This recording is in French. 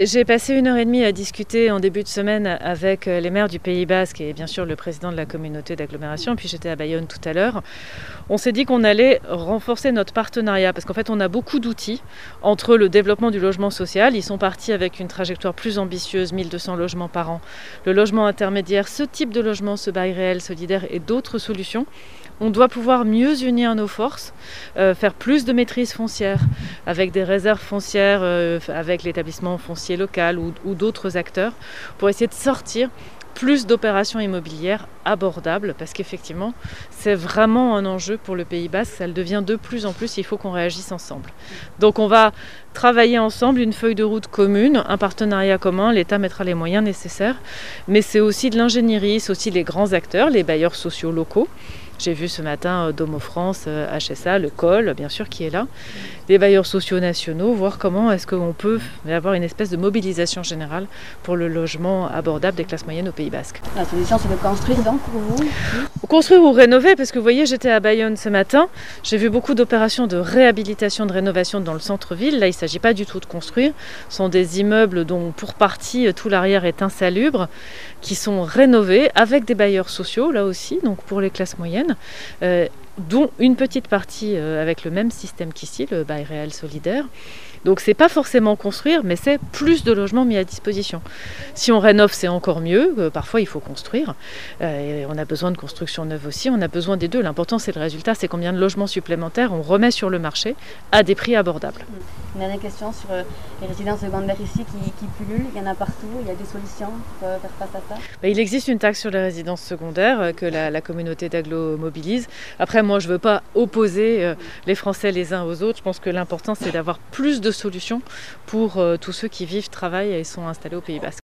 J'ai passé une heure et demie à discuter en début de semaine avec euh, les maires du Pays Basque et bien sûr le président de la communauté d'agglomération, puis j'étais à Bayonne tout à l'heure. On s'est dit qu'on allait renforcer notre partenariat parce qu'en fait on a beaucoup d'outils entre le développement du logement social. Ils sont partis avec une trajectoire plus ambitieuse, 1200 logements par an. Le logement intermédiaire, ce type de logement, ce bail réel solidaire et d'autres solutions. On doit pouvoir mieux unir nos forces, euh, faire plus de maîtrise foncière avec des réserves foncières, euh, avec l'établissement foncier local ou, ou d'autres acteurs pour essayer de sortir plus d'opérations immobilières abordables parce qu'effectivement c'est vraiment un enjeu pour le Pays Basque, ça le devient de plus en plus, il faut qu'on réagisse ensemble. Donc on va travailler ensemble une feuille de route commune, un partenariat commun, l'État mettra les moyens nécessaires, mais c'est aussi de l'ingénierie, c'est aussi les grands acteurs, les bailleurs sociaux locaux. J'ai vu ce matin Domo France, HSA, le COL, bien sûr, qui est là, des bailleurs sociaux nationaux, voir comment est-ce qu'on peut avoir une espèce de mobilisation générale pour le logement abordable des classes moyennes au Pays Basque. La solution, c'est de construire donc pour vous Construire ou rénover, parce que vous voyez, j'étais à Bayonne ce matin, j'ai vu beaucoup d'opérations de réhabilitation, de rénovation dans le centre-ville. Là, il ne s'agit pas du tout de construire. Ce sont des immeubles dont, pour partie, tout l'arrière est insalubre, qui sont rénovés avec des bailleurs sociaux, là aussi, donc pour les classes moyennes, euh, dont une petite partie euh, avec le même système qu'ici, le bail réel solidaire. Donc c'est pas forcément construire, mais c'est plus de logements mis à disposition. Si on rénove, c'est encore mieux. Euh, parfois, il faut construire. On a besoin de construction neuve aussi. On a besoin des deux. L'important, c'est le résultat. C'est combien de logements supplémentaires on remet sur le marché à des prix abordables. Une dernière question sur euh, les résidences secondaires ici qui, pullulent. Il y en a partout. Il y a des solutions pour faire face à ça bah, Il existe une taxe sur les résidences secondaires que la, la communauté d'agglo mobilise. Après, moi, je ne veux pas opposer euh, les Français les uns aux autres. Je pense que l'important, c'est d'avoir plus de solutions pour euh, tous ceux qui vivent, travaillent et sont installés au Pays Basque.